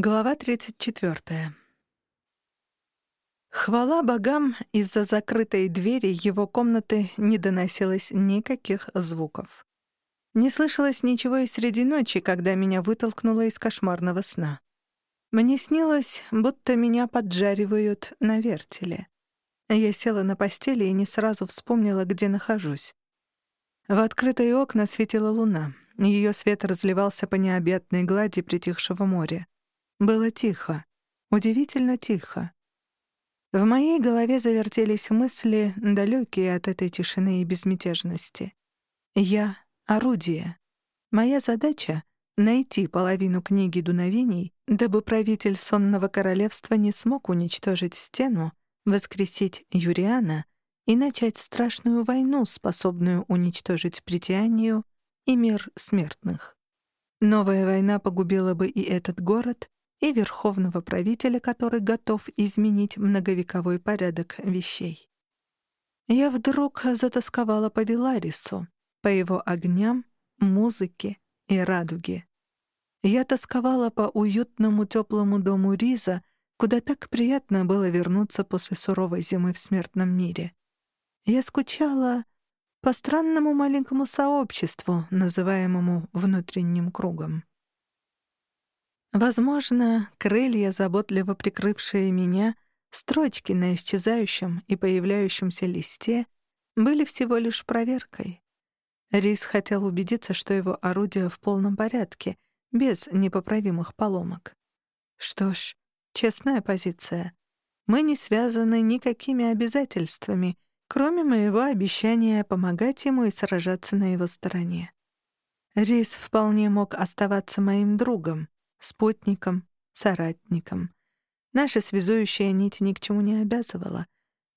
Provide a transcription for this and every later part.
Глава 34. Хвала богам, из-за закрытой двери его комнаты не доносилось никаких звуков. Не слышалось ничего и среди ночи, когда меня вытолкнуло из кошмарного сна. Мне снилось, будто меня поджаривают на вертеле. Я села на постели и не сразу вспомнила, где нахожусь. В открытые окна светила луна. Ее свет разливался по необъятной глади притихшего моря. Было тихо. Удивительно тихо. В моей голове завертелись мысли, далекие от этой тишины и безмятежности. Я — орудие. Моя задача — найти половину книги дуновений, дабы правитель сонного королевства не смог уничтожить стену, воскресить Юриана и начать страшную войну, способную уничтожить притянию и мир смертных. Новая война погубила бы и этот город, и верховного правителя, который готов изменить многовековой порядок вещей. Я вдруг затасковала по Виларису, по его огням, музыке и радуге. Я тосковала по уютному теплому дому Риза, куда так приятно было вернуться после суровой зимы в смертном мире. Я скучала по странному маленькому сообществу, называемому внутренним кругом. Возможно, крылья, заботливо прикрывшие меня, строчки на исчезающем и появляющемся листе, были всего лишь проверкой. Рис хотел убедиться, что его орудие в полном порядке, без непоправимых поломок. Что ж, честная позиция. Мы не связаны никакими обязательствами, кроме моего обещания помогать ему и сражаться на его стороне. Рис вполне мог оставаться моим другом, спутником, соратником. Наша связующая нить ни к чему не обязывала.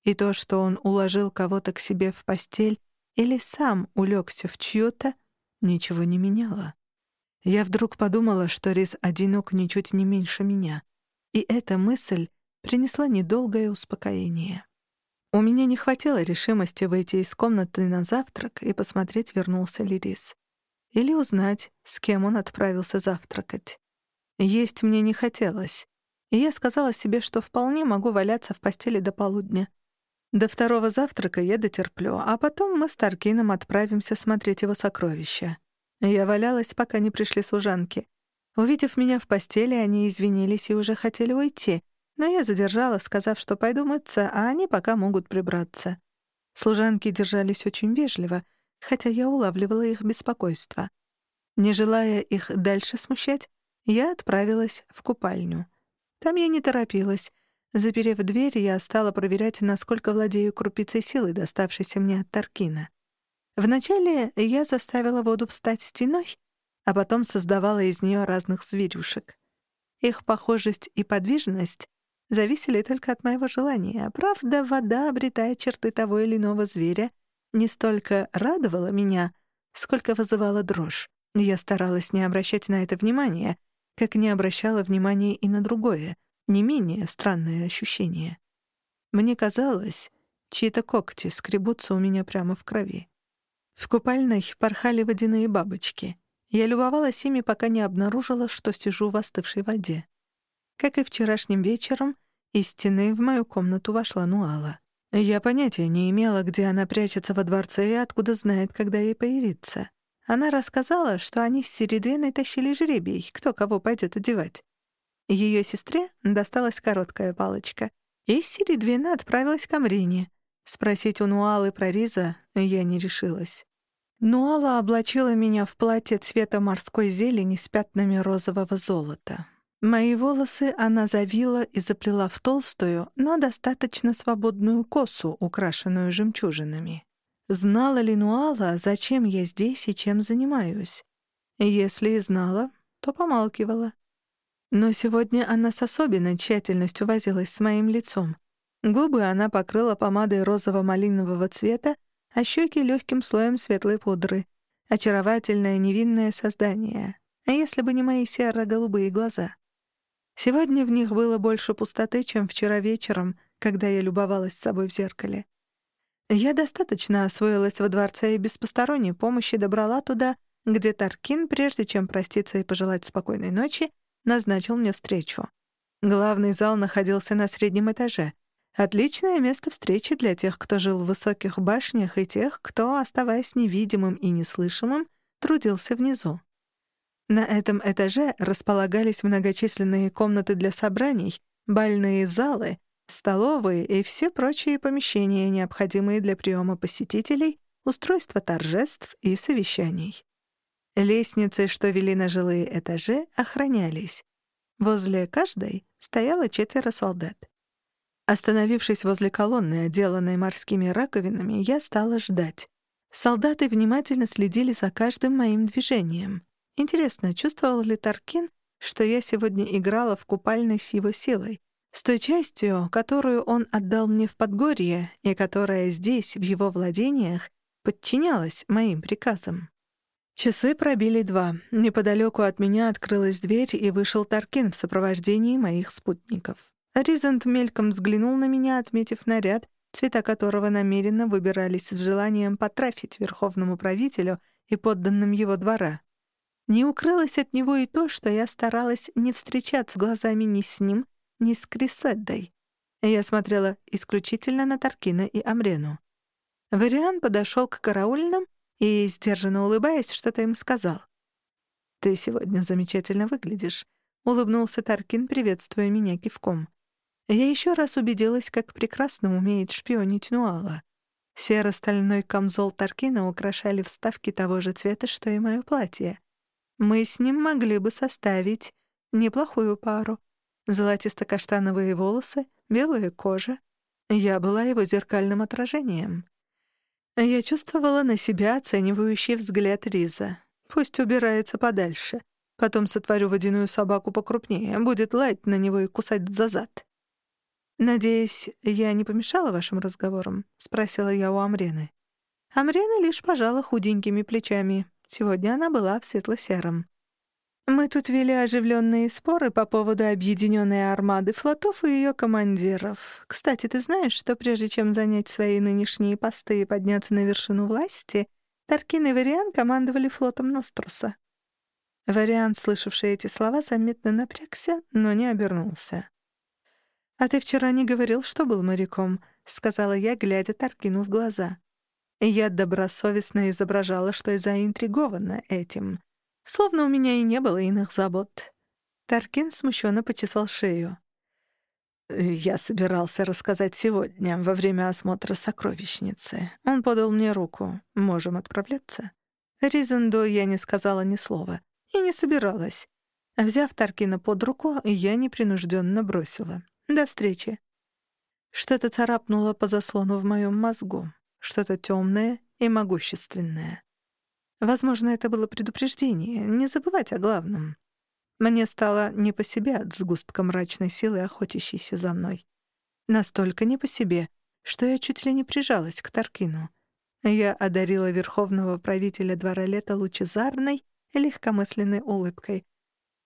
И то, что он уложил кого-то к себе в постель или сам улегся в чью-то, ничего не меняло. Я вдруг подумала, что Рис одинок ничуть не меньше меня. И эта мысль принесла недолгое успокоение. У меня не хватило решимости выйти из комнаты на завтрак и посмотреть, вернулся ли Рис. Или узнать, с кем он отправился завтракать. Есть мне не хотелось, и я сказала себе, что вполне могу валяться в постели до полудня. До второго завтрака я дотерплю, а потом мы с Таркином отправимся смотреть его сокровища. Я валялась, пока не пришли служанки. Увидев меня в постели, они извинились и уже хотели уйти, но я задержала, сказав, что пойду мыться, а они пока могут прибраться. Служанки держались очень вежливо, хотя я улавливала их беспокойство. Не желая их дальше смущать, я отправилась в купальню. Там я не торопилась. Заперев дверь, я стала проверять, насколько владею крупицей силы, доставшейся мне от Таркина. Вначале я заставила воду встать стеной, а потом создавала из нее разных зверюшек. Их похожесть и подвижность зависели только от моего желания. Правда, вода, обретая черты того или иного зверя, не столько радовала меня, сколько вызывала дрожь. Я старалась не обращать на это внимания — как не обращала внимания и на другое, не менее странное ощущение. Мне казалось, чьи-то когти скребутся у меня прямо в крови. В купальной порхали водяные бабочки. Я любовалась ими, пока не обнаружила, что сижу в остывшей воде. Как и вчерашним вечером, из стены в мою комнату вошла Нуала. Я понятия не имела, где она прячется во дворце и откуда знает, когда ей появиться. Она рассказала, что они с Середвиной тащили жребий, кто кого пойдет одевать. Ее сестре досталась короткая палочка, и Середвина отправилась к Амрине. Спросить у Нуалы про Риза я не решилась. Нуала облачила меня в платье цвета морской зелени с пятнами розового золота. Мои волосы она завила и заплела в толстую, но достаточно свободную косу, украшенную жемчужинами. Знала ли Нуала, зачем я здесь и чем занимаюсь? Если и знала, то помалкивала. Но сегодня она с особенной тщательностью возилась с моим лицом. Губы она покрыла помадой розово-малинового цвета, а щеки легким слоем светлой пудры. Очаровательное невинное создание. Если бы не мои серо-голубые глаза? Сегодня в них было больше пустоты, чем вчера вечером, когда я любовалась собой в зеркале. Я достаточно освоилась во дворце и без посторонней помощи добрала туда, где Таркин, прежде чем проститься и пожелать спокойной ночи, назначил мне встречу. Главный зал находился на среднем этаже. Отличное место встречи для тех, кто жил в высоких башнях, и тех, кто, оставаясь невидимым и неслышимым, трудился внизу. На этом этаже располагались многочисленные комнаты для собраний, бальные залы, столовые и все прочие помещения, необходимые для приема посетителей, устройства торжеств и совещаний. Лестницы, что вели на жилые этажи, охранялись. Возле каждой стояло четверо солдат. Остановившись возле колонны, отделанной морскими раковинами, я стала ждать. Солдаты внимательно следили за каждым моим движением. Интересно, чувствовал ли Таркин, что я сегодня играла в купальной с его силой, с той частью, которую он отдал мне в Подгорье и которая здесь, в его владениях, подчинялась моим приказам. Часы пробили два. Неподалеку от меня открылась дверь, и вышел Таркин в сопровождении моих спутников. Ризент мельком взглянул на меня, отметив наряд, цвета которого намеренно выбирались с желанием потрафить верховному правителю и подданным его двора. Не укрылось от него и то, что я старалась не встречаться глазами ни с ним, ни с Криседдой. Я смотрела исключительно на Таркина и Амрену. Вариан подошел к караульным и, сдержанно улыбаясь, что-то им сказал. «Ты сегодня замечательно выглядишь», — улыбнулся Таркин, приветствуя меня кивком. Я еще раз убедилась, как прекрасно умеет шпионить Нуала. Серо-стальной камзол Таркина украшали вставки того же цвета, что и мое платье. Мы с ним могли бы составить неплохую пару. Золотисто-каштановые волосы, белая кожа. Я была его зеркальным отражением. Я чувствовала на себя оценивающий взгляд Риза. Пусть убирается подальше. Потом сотворю водяную собаку покрупнее, будет лаять на него и кусать за зад. «Надеюсь, я не помешала вашим разговорам?» — спросила я у Амрены. Амрена лишь пожала худенькими плечами. Сегодня она была в светло-сером. Мы тут вели оживленные споры по поводу объединенной армады флотов и ее командиров. Кстати, ты знаешь, что прежде чем занять свои нынешние посты и подняться на вершину власти, Таркин и Вариан командовали флотом Ноструса. Вариан, слышавший эти слова, заметно напрягся, но не обернулся. «А ты вчера не говорил, что был моряком», — сказала я, глядя Таркину в глаза. Я добросовестно изображала, что и заинтригована этим — Словно у меня и не было иных забот. Таркин смущенно почесал шею. «Я собирался рассказать сегодня, во время осмотра сокровищницы. Он подал мне руку. Можем отправляться?» Ризендо я не сказала ни слова. И не собиралась. Взяв Таркина под руку, я непринужденно бросила. «До встречи». Что-то царапнуло по заслону в моем мозгу. Что-то темное и могущественное. Возможно, это было предупреждение, не забывать о главном. Мне стало не по себе от сгустка мрачной силы, охотящейся за мной. Настолько не по себе, что я чуть ли не прижалась к Таркину. Я одарила верховного правителя двора лета лучезарной легкомысленной улыбкой.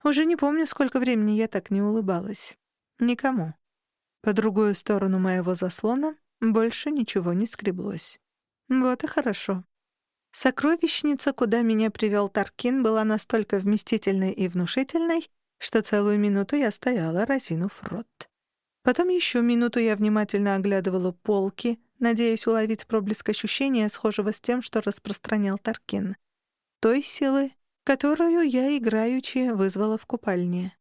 Уже не помню, сколько времени я так не улыбалась. Никому. По другую сторону моего заслона больше ничего не скреблось. Вот и хорошо. Сокровищница, куда меня привел Таркин, была настолько вместительной и внушительной, что целую минуту я стояла, разинув рот. Потом еще минуту я внимательно оглядывала полки, надеясь уловить проблеск ощущения, схожего с тем, что распространял Таркин. Той силы, которую я играючи вызвала в купальне.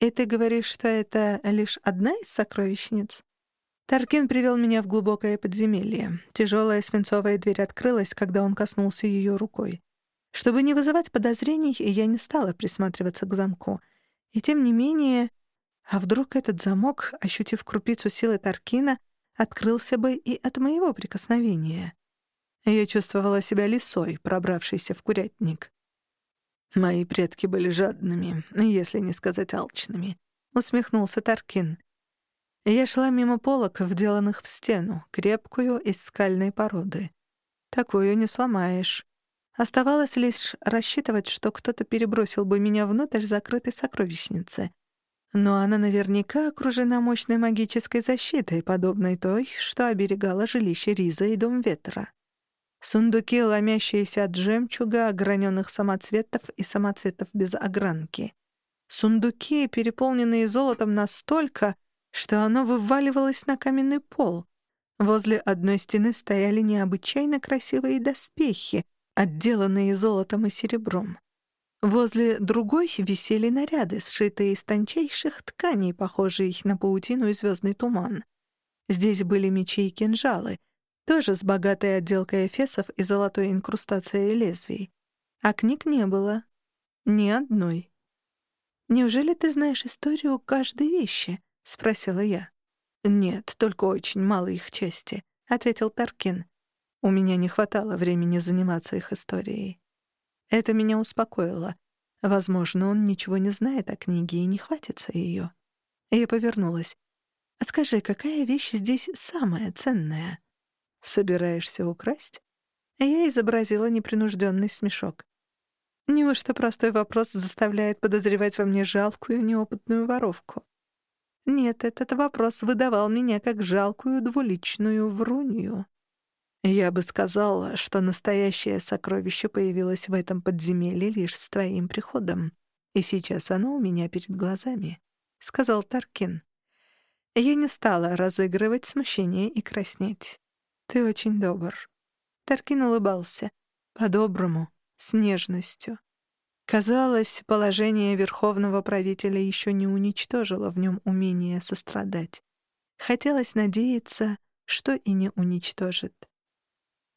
«И ты говоришь, что это лишь одна из сокровищниц?» Таркин привел меня в глубокое подземелье. Тяжелая свинцовая дверь открылась, когда он коснулся ее рукой. Чтобы не вызывать подозрений, я не стала присматриваться к замку. И тем не менее... А вдруг этот замок, ощутив крупицу силы Таркина, открылся бы и от моего прикосновения? Я чувствовала себя лисой, пробравшейся в курятник. Мои предки были жадными, если не сказать алчными. Усмехнулся Таркин. Я шла мимо полок, вделанных в стену, крепкую из скальной породы. Такую не сломаешь. Оставалось лишь рассчитывать, что кто-то перебросил бы меня внутрь закрытой сокровищницы. Но она наверняка окружена мощной магической защитой, подобной той, что оберегала жилище Риза и Дом Ветра. Сундуки, ломящиеся от жемчуга, ограненных самоцветов и самоцветов без огранки. Сундуки, переполненные золотом настолько, что оно вываливалось на каменный пол. Возле одной стены стояли необычайно красивые доспехи, отделанные золотом и серебром. Возле другой висели наряды, сшитые из тончайших тканей, похожие на паутину и звездный туман. Здесь были мечи и кинжалы, тоже с богатой отделкой эфесов и золотой инкрустацией лезвий. А книг не было. Ни одной. «Неужели ты знаешь историю каждой вещи?» — спросила я. «Нет, только очень мало их части», — ответил Таркин. «У меня не хватало времени заниматься их историей». Это меня успокоило. Возможно, он ничего не знает о книге и не хватится ее. Я повернулась. «А скажи, какая вещь здесь самая ценная?» «Собираешься украсть?» Я изобразила непринужденный смешок. Неужто простой вопрос заставляет подозревать во мне жалкую, неопытную воровку? Нет, этот вопрос выдавал меня как жалкую двуличную врунью. Я бы сказал, что настоящее сокровище появилось в этом подземелье лишь с твоим приходом, и сейчас оно у меня перед глазами, — сказал Таркин. Я не стала разыгрывать смущение и краснеть. Ты очень добр. Таркин улыбался. По-доброму, с нежностью. Казалось, положение верховного правителя еще не уничтожило в нем умение сострадать. Хотелось надеяться, что и не уничтожит.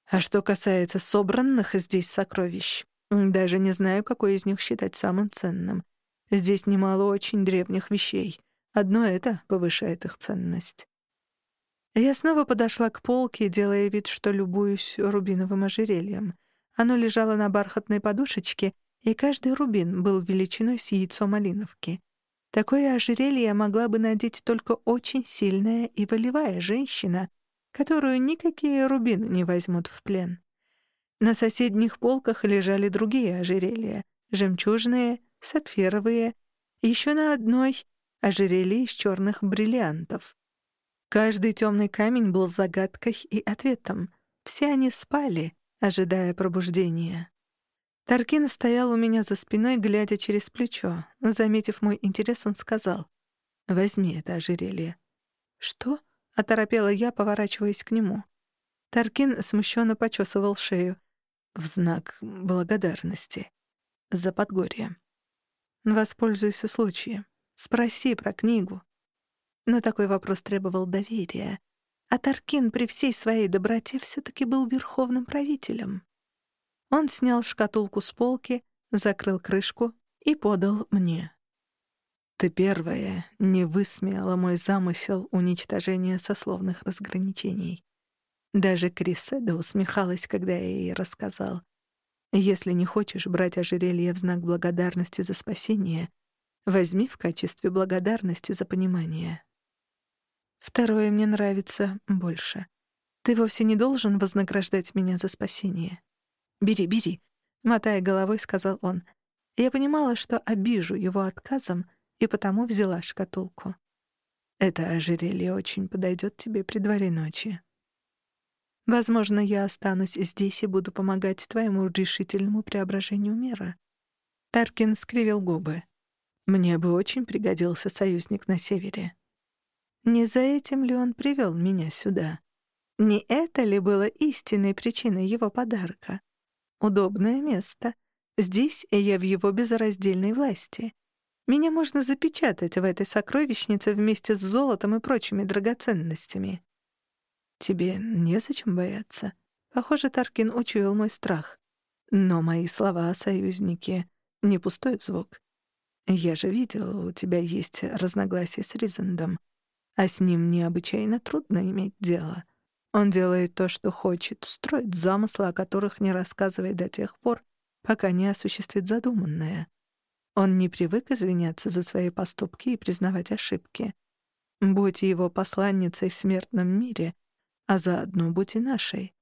А что касается собранных здесь сокровищ, даже не знаю, какой из них считать самым ценным. Здесь немало очень древних вещей. Одно это повышает их ценность. Я снова подошла к полке, делая вид, что любуюсь рубиновым ожерельем. Оно лежало на бархатной подушечке — и каждый рубин был величиной с яйцо малиновки. Такое ожерелье могла бы надеть только очень сильная и волевая женщина, которую никакие рубины не возьмут в плен. На соседних полках лежали другие ожерелья — жемчужные, сапфировые, еще на одной — ожерелье из черных бриллиантов. Каждый темный камень был загадкой и ответом. Все они спали, ожидая пробуждения. Таркин стоял у меня за спиной, глядя через плечо. Заметив мой интерес, он сказал, «Возьми это ожерелье». «Что?» — оторопела я, поворачиваясь к нему. Таркин смущенно почесывал шею. В знак благодарности. За Подгорье. Воспользуйся случаем. Спроси про книгу. Но такой вопрос требовал доверия. А Таркин при всей своей доброте все-таки был верховным правителем. Он снял шкатулку с полки, закрыл крышку и подал мне. «Ты первая не высмеяла мой замысел уничтожения сословных разграничений. Даже Криседа усмехалась, когда я ей рассказал. Если не хочешь брать ожерелье в знак благодарности за спасение, возьми в качестве благодарности за понимание. Второе мне нравится больше. Ты вовсе не должен вознаграждать меня за спасение. «Бери, бери», — мотая головой, сказал он. Я понимала, что обижу его отказом, и потому взяла шкатулку. «Это ожерелье очень подойдет тебе при дворе ночи». «Возможно, я останусь здесь и буду помогать твоему решительному преображению мира». Таркин скривил губы. «Мне бы очень пригодился союзник на севере». Не за этим ли он привел меня сюда? Не это ли было истинной причиной его подарка? Удобное место. Здесь я в его безраздельной власти. Меня можно запечатать в этой сокровищнице вместе с золотом и прочими драгоценностями. Тебе незачем бояться. Похоже, Таркин учуял мой страх. Но мои слова о союзнике — не пустой звук. Я же видел, у тебя есть разногласия с Ризендом, а с ним необычайно трудно иметь дело. Он делает то, что хочет, строит замыслы, о которых не рассказывает до тех пор, пока не осуществит задуманное. Он не привык извиняться за свои поступки и признавать ошибки. Будь его посланницей в смертном мире, а заодно будь и нашей.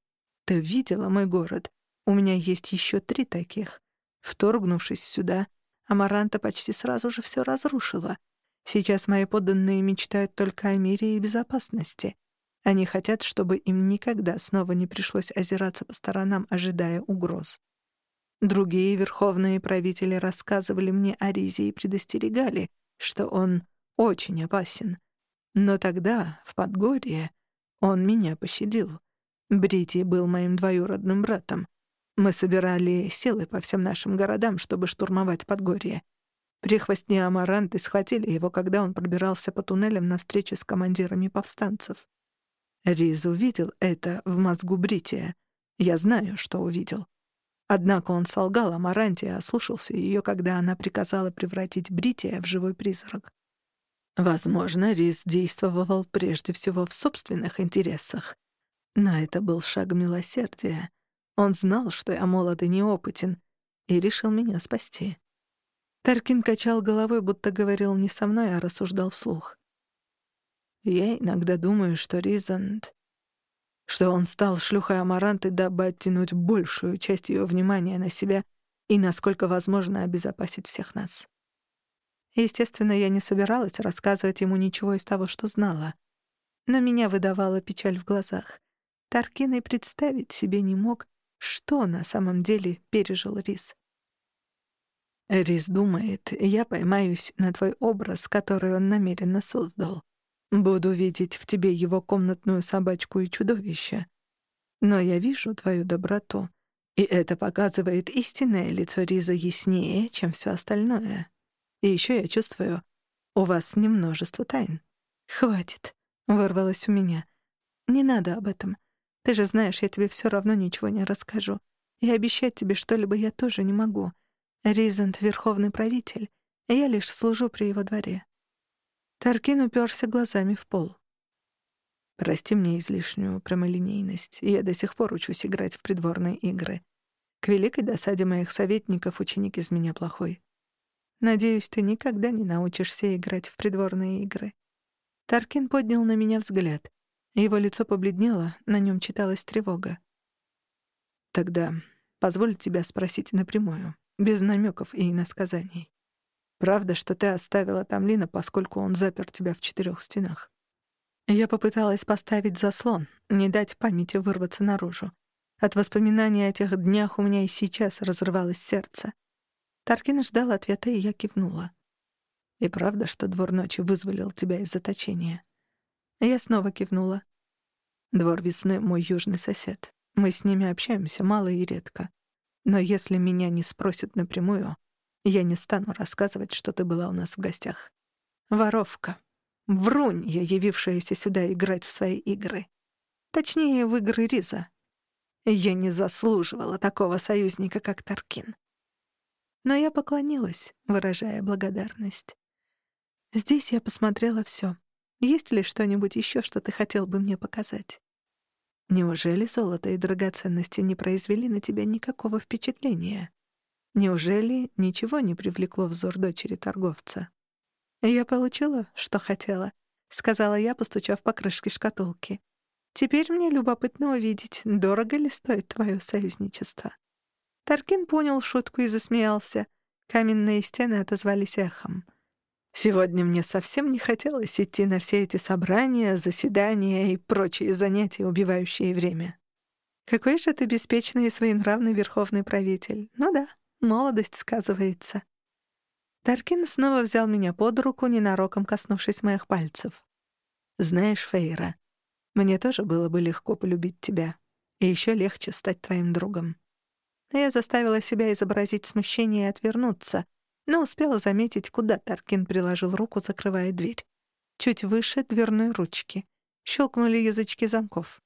Ты видела мой город? У меня есть еще три таких. Вторгнувшись сюда, Амаранта почти сразу же все разрушила. Сейчас мои подданные мечтают только о мире и безопасности — они хотят, чтобы им никогда снова не пришлось озираться по сторонам, ожидая угроз. Другие верховные правители рассказывали мне о Ризе и предостерегали, что он очень опасен. Но тогда, в Подгорье, он меня пощадил. Брити был моим двоюродным братом. Мы собирали силы по всем нашим городам, чтобы штурмовать Подгорье. Прихвостни Амаранты схватили его, когда он пробирался по туннелям на встрече с командирами повстанцев. Риз увидел это в мозгу Брития. Я знаю, что увидел. Однако он солгал Амаранте и ослушался ее, когда она приказала превратить Брития в живой призрак. Возможно, Риз действовал прежде всего в собственных интересах. Но это был шаг милосердия. Он знал, что я молод и неопытен, и решил меня спасти. Таркин качал головой, будто говорил не со мной, а рассуждал вслух. Я иногда думаю, что Ризант что он стал шлюхой Амаранты, дабы оттянуть большую часть ее внимания на себя и, насколько возможно, обезопасить всех нас. Естественно, я не собиралась рассказывать ему ничего из того, что знала. Но меня выдавала печаль в глазах. Таркин и представить себе не мог, что на самом деле пережил Рис. Рис думает, я поймаюсь на твой образ, который он намеренно создал. Буду видеть в тебе его комнатную собачку и чудовище. Но я вижу твою доброту, и это показывает истинное лицо Риза яснее, чем все остальное. И еще я чувствую, у вас немножество тайн. Хватит, вырвалось у меня. Не надо об этом. Ты же знаешь, я тебе все равно ничего не расскажу. И обещать тебе что-либо я тоже не могу. Ризант — верховный правитель, я лишь служу при его дворе. Таркин уперся глазами в пол. «Прости мне излишнюю прямолинейность. Я до сих пор учусь играть в придворные игры. К великой досаде моих советников ученик из меня плохой. Надеюсь, ты никогда не научишься играть в придворные игры». Таркин поднял на меня взгляд. Его лицо побледнело, на нем читалась тревога. «Тогда позволь тебя спросить напрямую, без намеков и иносказаний. Правда, что ты оставила там Лина, поскольку он запер тебя в четырех стенах? Я попыталась поставить заслон, не дать памяти вырваться наружу. От воспоминаний о тех днях у меня и сейчас разрывалось сердце. Таркин ждал ответа, и я кивнула. «И правда, что двор ночи вызволил тебя из заточения?» Я снова кивнула. «Двор весны — мой южный сосед. Мы с ними общаемся мало и редко. Но если меня не спросят напрямую, я не стану рассказывать, что ты была у нас в гостях. Воровка. Врунь я, явившаяся сюда играть в свои игры. Точнее, в игры Риза. Я не заслуживала такого союзника, как Таркин. Но я поклонилась, выражая благодарность. Здесь я посмотрела всё. Есть ли что-нибудь ещё, что ты хотел бы мне показать? Неужели золото и драгоценности не произвели на тебя никакого впечатления? Неужели ничего не привлекло взор дочери торговца? «Я получила, что хотела», — сказала я, постучав по крышке шкатулки. «Теперь мне любопытно увидеть, дорого ли стоит твое союзничество». Таркин понял шутку и засмеялся. Каменные стены отозвались эхом. Сегодня мне совсем не хотелось идти на все эти собрания, заседания и прочие занятия, убивающие время. Какой же ты беспечный и своенравный верховный правитель. Ну да, Молодость сказывается. Таркин снова взял меня под руку, ненароком коснувшись моих пальцев. «Знаешь, Фейра, мне тоже было бы легко полюбить тебя, и еще легче стать твоим другом». Я заставила себя изобразить смущение и отвернуться, но успела заметить, куда Таркин приложил руку, закрывая дверь. Чуть выше дверной ручки. Щелкнули язычки замков.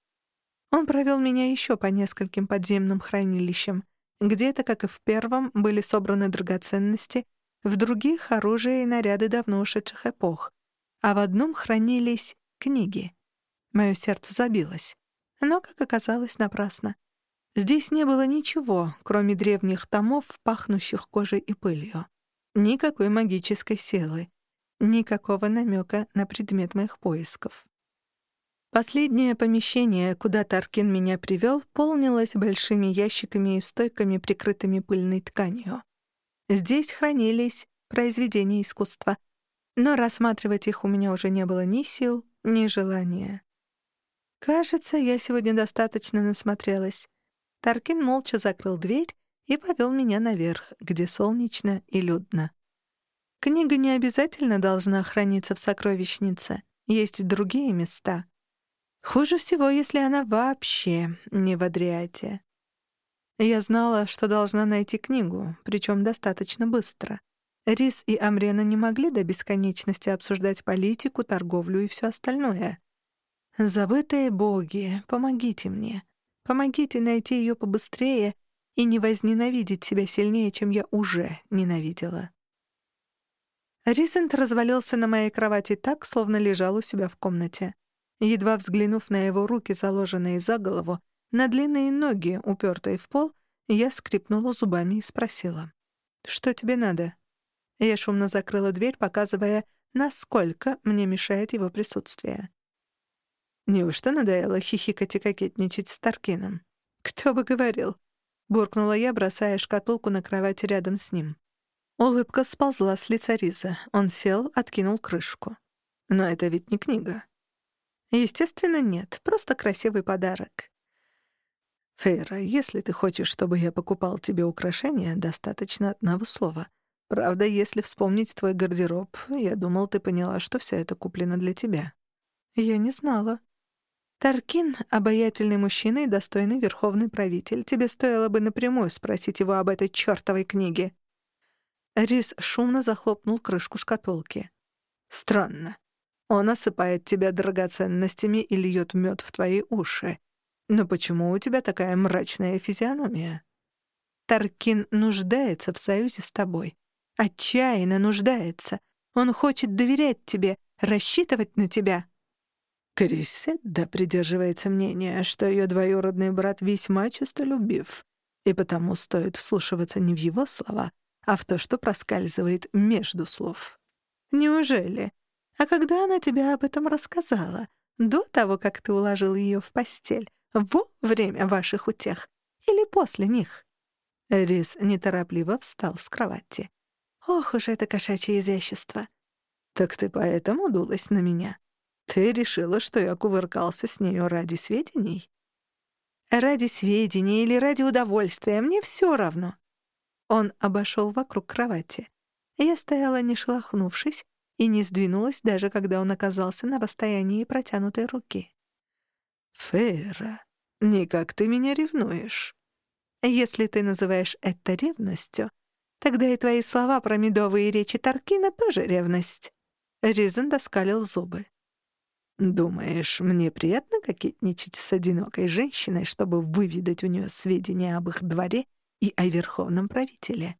Он провел меня еще по нескольким подземным хранилищам. Где-то, как и в первом, были собраны драгоценности, в других — оружие и наряды давно ушедших эпох, а в одном хранились книги. Мое сердце забилось. Но, как оказалось, напрасно. Здесь не было ничего, кроме древних томов, пахнущих кожей и пылью. Никакой магической силы. Никакого намека на предмет моих поисков. Последнее помещение, куда Таркин меня привел, полнилось большими ящиками и стойками, прикрытыми пыльной тканью. Здесь хранились произведения искусства, но рассматривать их у меня уже не было ни сил, ни желания. Кажется, я сегодня достаточно насмотрелась. Таркин молча закрыл дверь и повел меня наверх, где солнечно и людно. Книга не обязательно должна храниться в сокровищнице. Есть другие места. Хуже всего, если она вообще не в Адриате. Я знала, что должна найти книгу, причем достаточно быстро. Рис и Амрена не могли до бесконечности обсуждать политику, торговлю и все остальное. «Забытые боги, помогите мне. Помогите найти ее побыстрее и не возненавидеть себя сильнее, чем я уже ненавидела». Рисент развалился на моей кровати так, словно лежал у себя в комнате. Едва взглянув на его руки, заложенные за голову, на длинные ноги, упертые в пол, я скрипнула зубами и спросила. «Что тебе надо?» Я шумно закрыла дверь, показывая, насколько мне мешает его присутствие. Неужто надоело хихикать и кокетничать с Таркином? Кто бы говорил? Буркнула я, бросая шкатулку на кровать рядом с ним. Улыбка сползла с лица Риза. Он сел, откинул крышку. Но это ведь не книга. Естественно, нет. Просто красивый подарок. Фейра, если ты хочешь, чтобы я покупал тебе украшения, достаточно одного слова. Правда, если вспомнить твой гардероб, я думал, ты поняла, что все это куплено для тебя. Я не знала. Таркин — обаятельный мужчина и достойный верховный правитель. Тебе стоило бы напрямую спросить его об этой чёртовой книге. Рис шумно захлопнул крышку шкатулки. Странно. Он осыпает тебя драгоценностями и льет мед в твои уши. Но почему у тебя такая мрачная физиономия? Таркин нуждается в союзе с тобой. Отчаянно нуждается. Он хочет доверять тебе, рассчитывать на тебя. Криседда придерживается мнения, что ее двоюродный брат весьма честолюбив, и потому стоит вслушиваться не в его слова, а в то, что проскальзывает между слов. Неужели? А когда она тебе об этом рассказала? До того, как ты уложил ее в постель? во время ваших утех или после них?» Рис неторопливо встал с кровати. «Ох уж это кошачье изящество!» «Так ты поэтому дулась на меня? Ты решила, что я кувыркался с нею ради сведений?» «Ради сведений или ради удовольствия, мне все равно». Он обошел вокруг кровати. Я стояла, не шелохнувшись, и не сдвинулась, даже когда он оказался на расстоянии протянутой руки. «Фейра, никак ты меня ревнуешь». «Если ты называешь это ревностью, тогда и твои слова про медовые речи Таркина тоже ревность». Ризен доскалил зубы. «Думаешь, мне приятно кокетничать с одинокой женщиной, чтобы выведать у нее сведения об их дворе и о верховном правителе?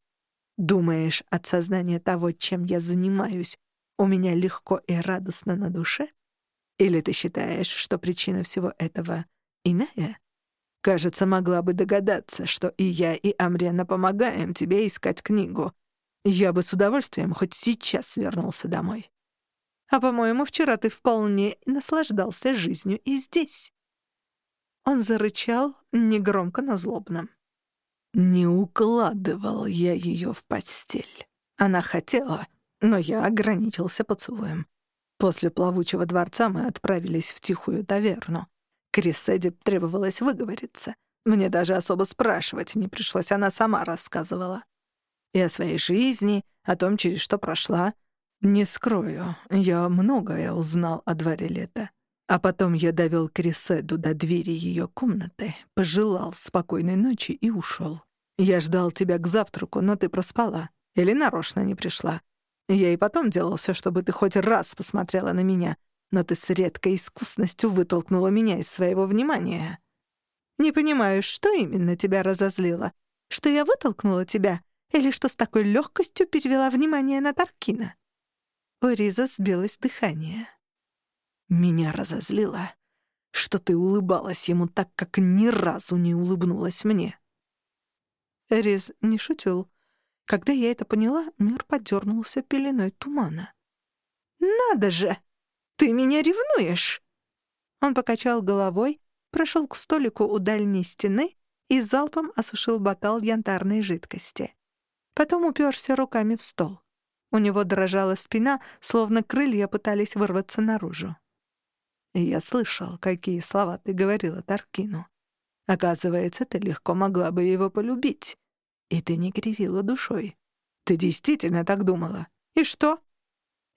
Думаешь, от сознания того, чем я занимаюсь, у меня легко и радостно на душе?» Или ты считаешь, что причина всего этого иная? Кажется, могла бы догадаться, что и я, и Амрена помогаем тебе искать книгу. Я бы с удовольствием хоть сейчас вернулся домой. А, по-моему, вчера ты вполне наслаждался жизнью и здесь. Он зарычал негромко, но злобно. Не укладывал я ее в постель. Она хотела, но я ограничился поцелуем. После плавучего дворца мы отправились в тихую таверну. Криседе требовалось выговориться. Мне даже особо спрашивать не пришлось, она сама рассказывала. И о своей жизни, о том, через что прошла. Не скрою, я многое узнал о дворе лета. А потом я довел Криседу до двери ее комнаты, пожелал спокойной ночи и ушел. Я ждал тебя к завтраку, но ты проспала. Или нарочно не пришла. Я и потом делал все, чтобы ты хоть раз посмотрела на меня, но ты с редкой искусностью вытолкнула меня из своего внимания. Не понимаю, что именно тебя разозлило? Что я вытолкнула тебя? Или что с такой легкостью перевела внимание на Таркина?» У Риза сбилось дыхание. «Меня разозлило, что ты улыбалась ему так, как ни разу не улыбнулась мне». Риз не шутил. Когда я это поняла, мир подернулся пеленой тумана. «Надо же! Ты меня ревнуешь!» Он покачал головой, прошел к столику у дальней стены и залпом осушил бокал янтарной жидкости. Потом уперся руками в стол. У него дрожала спина, словно крылья пытались вырваться наружу. «Я слышал, какие слова ты говорила Таркину. Оказывается, ты легко могла бы его полюбить. И ты не кривила душой. Ты действительно так думала. И что?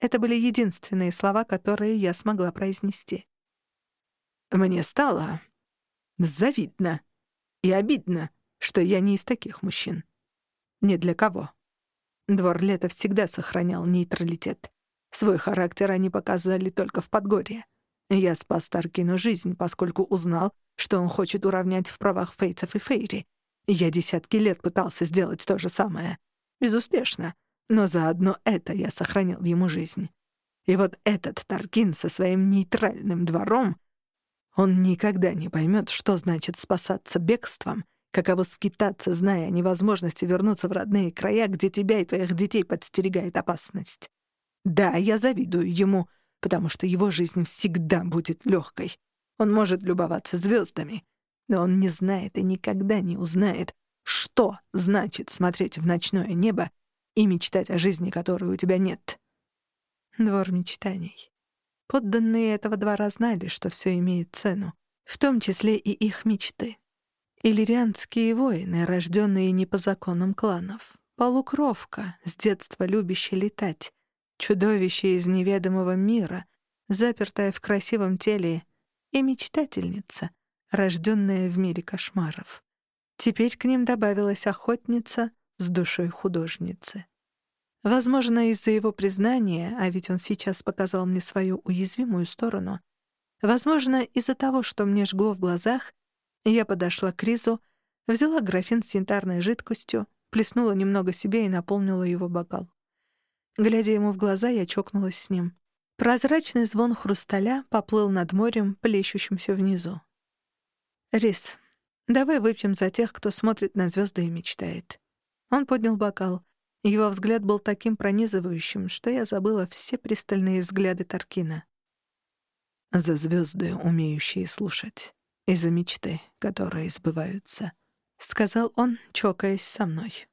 Это были единственные слова, которые я смогла произнести. Мне стало завидно и обидно, что я не из таких мужчин. Ни для кого. Двор лета всегда сохранял нейтралитет. Свой характер они показали только в Подгорье. Я спас Таркину жизнь, поскольку узнал, что он хочет уравнять в правах фейцев и фейри. Я десятки лет пытался сделать то же самое. Безуспешно. Но заодно это я сохранил ему жизнь. И вот этот Таркин со своим нейтральным двором, он никогда не поймет, что значит спасаться бегством, каково скитаться, зная о невозможности вернуться в родные края, где тебя и твоих детей подстерегает опасность. Да, я завидую ему, потому что его жизнь всегда будет легкой. Он может любоваться звездами, но он не знает и никогда не узнает, что значит смотреть в ночное небо и мечтать о жизни, которой у тебя нет. Двор мечтаний. Подданные этого двора знали, что все имеет цену, в том числе и их мечты. Иллирианские воины, рожденные не по законам кланов. Полукровка, с детства любящая летать. Чудовище из неведомого мира, запертое в красивом теле, и мечтательница, рожденная в мире кошмаров. Теперь к ним добавилась охотница с душой художницы. Возможно, из-за его признания, а ведь он сейчас показал мне свою уязвимую сторону, возможно, из-за того, что мне жгло в глазах, я подошла к Ризу, взяла графин с янтарной жидкостью, плеснула немного себе и наполнила его бокал. Глядя ему в глаза, я чокнулась с ним. Прозрачный звон хрусталя поплыл над морем, плещущимся внизу. «Рис, давай выпьем за тех, кто смотрит на звезды и мечтает». Он поднял бокал. Его взгляд был таким пронизывающим, что я забыла все пристальные взгляды Таркина. «За звезды, умеющие слушать, и за мечты, которые сбываются», — сказал он, чокаясь со мной.